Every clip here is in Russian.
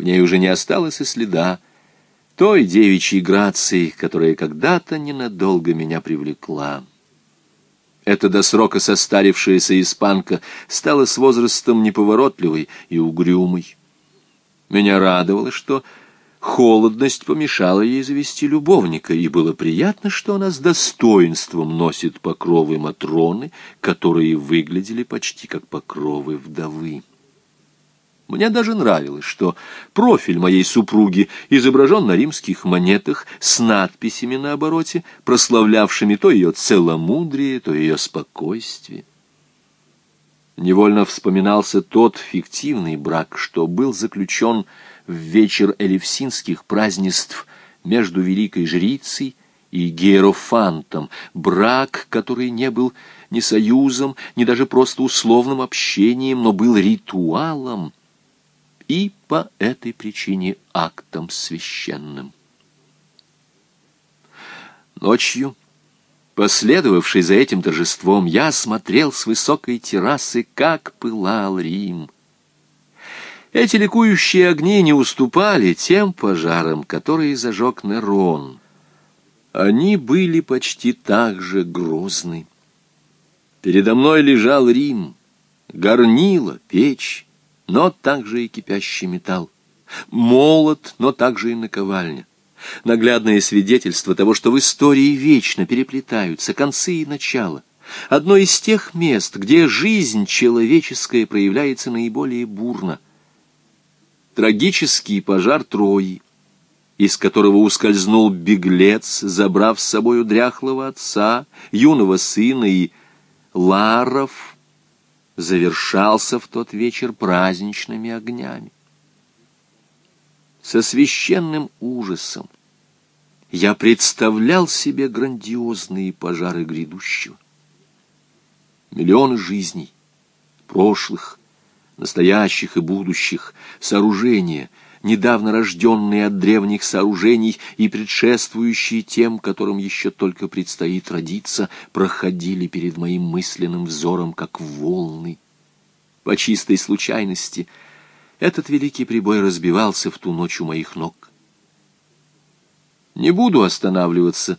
В ней уже не осталось и следа той девичьей грации, которая когда-то ненадолго меня привлекла. Эта до срока состарившаяся испанка стала с возрастом неповоротливой и угрюмой. Меня радовало, что холодность помешала ей завести любовника, и было приятно, что она с достоинством носит покровы Матроны, которые выглядели почти как покровы вдовы. Мне даже нравилось, что профиль моей супруги изображен на римских монетах с надписями на обороте, прославлявшими то ее целомудрие, то ее спокойствие. Невольно вспоминался тот фиктивный брак, что был заключен в вечер элевсинских празднеств между великой жрицей и герофантом, брак, который не был ни союзом, ни даже просто условным общением, но был ритуалом, и по этой причине актом священным. Ночью, последовавший за этим торжеством, я смотрел с высокой террасы, как пылал Рим. Эти ликующие огни не уступали тем пожарам, которые зажег Нерон. Они были почти так же грозны. Передо мной лежал Рим, горнило, печь, но также и кипящий металл. Молот, но также и наковальня. Наглядное свидетельство того, что в истории вечно переплетаются концы и начала. Одно из тех мест, где жизнь человеческая проявляется наиболее бурно. Трагический пожар Трои, из которого ускользнул беглец, забрав с собою дряхлого отца, юного сына и Ларов, завершался в тот вечер праздничными огнями. Со священным ужасом я представлял себе грандиозные пожары грядущего. Миллионы жизней, прошлых, настоящих и будущих, сооружения — недавно рожденные от древних сооружений и предшествующие тем, которым еще только предстоит родиться, проходили перед моим мысленным взором, как волны. По чистой случайности этот великий прибой разбивался в ту ночь у моих ног. Не буду останавливаться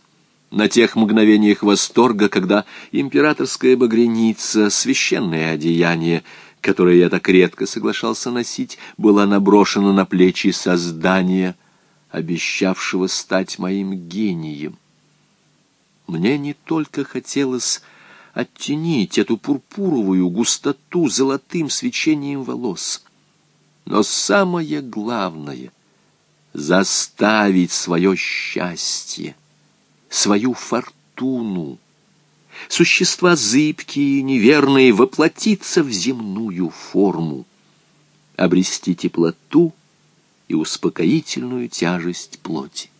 на тех мгновениях восторга, когда императорская багряница, священное одеяние, которое я так редко соглашался носить, была наброшена на плечи создания, обещавшего стать моим гением. Мне не только хотелось оттенить эту пурпуровую густоту золотым свечением волос, но самое главное — заставить свое счастье, свою фортуну, существа зыбкие, неверные, воплотиться в земную форму, обрести теплоту и успокоительную тяжесть плоти.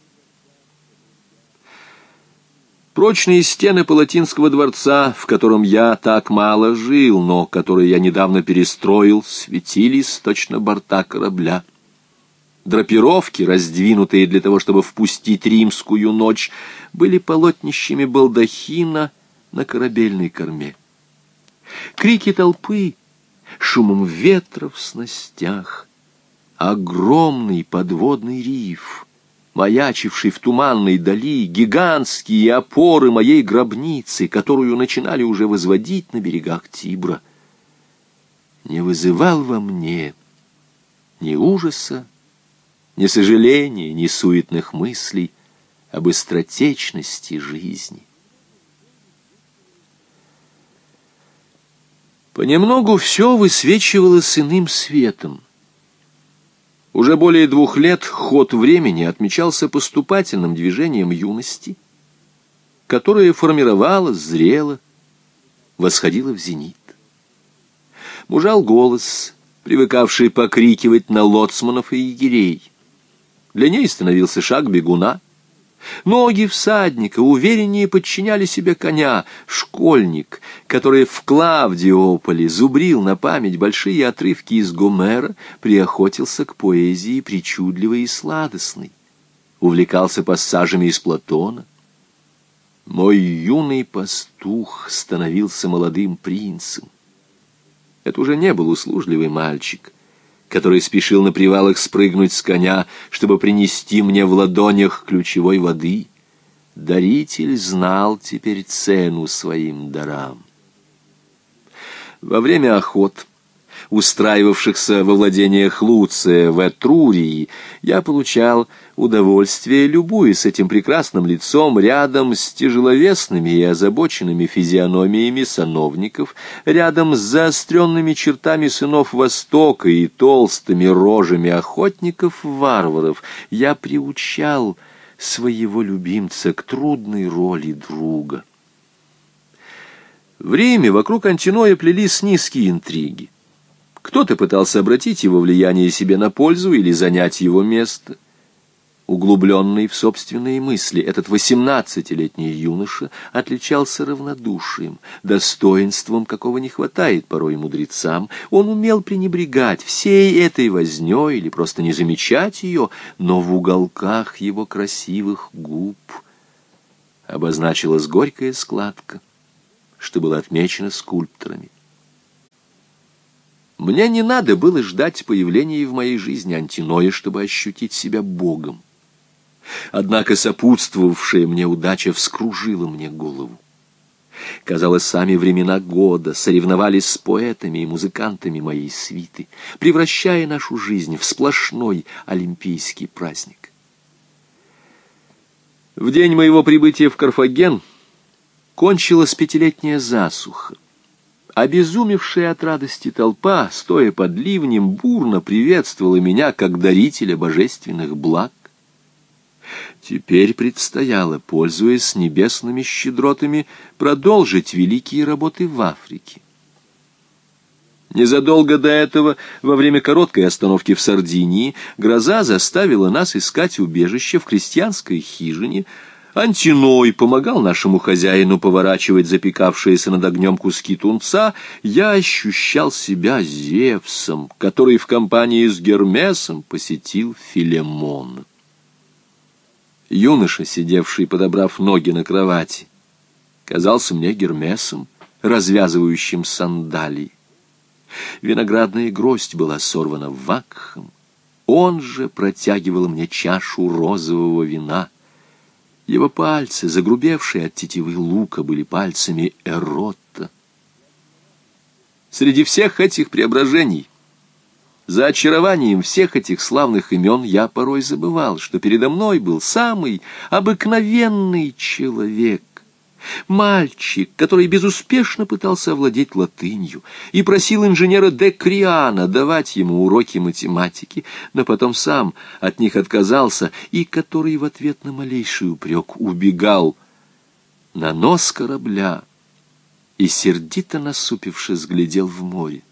Прочные стены Палатинского дворца, в котором я так мало жил, но который я недавно перестроил, светились точно борта корабля. Драпировки, раздвинутые для того, чтобы впустить римскую ночь, были полотнищами балдахина — на корабельной корме. Крики толпы, шумом ветра в снастях, огромный подводный риф, маячивший в туманной дали, гигантские опоры моей гробницы, которую начинали уже возводить на берегах Тибра, не вызывал во мне ни ужаса, ни сожаления, ни суетных мыслей об быстротечности жизни. Понемногу все высвечивалось иным светом. Уже более двух лет ход времени отмечался поступательным движением юности, которое формировалось, зрело, восходило в зенит. Мужал голос, привыкавший покрикивать на лоцманов и егерей. Для ней становился шаг бегуна — Ноги всадника увереннее подчиняли себе коня. Школьник, который в Клавдиополе зубрил на память большие отрывки из Гомера, приохотился к поэзии причудливой и сладостной. Увлекался пассажами из Платона. Мой юный пастух становился молодым принцем. Это уже не был услужливый мальчик — который спешил на привалах спрыгнуть с коня, чтобы принести мне в ладонях ключевой воды. Даритель знал теперь цену своим дарам. Во время охот устраивавшихся во владениях Луция в Этрурии, я получал удовольствие, любуясь этим прекрасным лицом рядом с тяжеловесными и озабоченными физиономиями сановников, рядом с заостренными чертами сынов Востока и толстыми рожами охотников-варваров, я приучал своего любимца к трудной роли друга. В Риме вокруг Антиноя плелись низкие интриги. Кто-то пытался обратить его влияние себе на пользу или занять его место. Углубленный в собственные мысли, этот восемнадцатилетний юноша отличался равнодушием, достоинством, какого не хватает порой мудрецам. Он умел пренебрегать всей этой вознёй или просто не замечать ее, но в уголках его красивых губ обозначилась горькая складка, что было отмечено скульпторами. Мне не надо было ждать появления в моей жизни антиноя, чтобы ощутить себя Богом. Однако сопутствовавшая мне удача вскружила мне голову. Казалось, сами времена года соревновались с поэтами и музыкантами моей свиты, превращая нашу жизнь в сплошной олимпийский праздник. В день моего прибытия в Карфаген кончилась пятилетняя засуха. Обезумевшая от радости толпа, стоя под ливнем, бурно приветствовала меня как дарителя божественных благ. Теперь предстояло, пользуясь небесными щедротами, продолжить великие работы в Африке. Незадолго до этого, во время короткой остановки в Сардинии, гроза заставила нас искать убежище в крестьянской хижине — Антиной помогал нашему хозяину поворачивать запекавшиеся над огнем куски тунца, я ощущал себя Зевсом, который в компании с Гермесом посетил Филемон. Юноша, сидевший, подобрав ноги на кровати, казался мне Гермесом, развязывающим сандалии. Виноградная гроздь была сорвана вакхом, он же протягивал мне чашу розового вина — его пальцы, загрубевшие от тетивы лука, были пальцами Эротта. Среди всех этих преображений, за очарованием всех этих славных имен, я порой забывал, что передо мной был самый обыкновенный человек, Мальчик, который безуспешно пытался овладеть латынью и просил инженера Декриана давать ему уроки математики, но потом сам от них отказался и который в ответ на малейший упрек убегал на нос корабля и, сердито насупившись, глядел в море.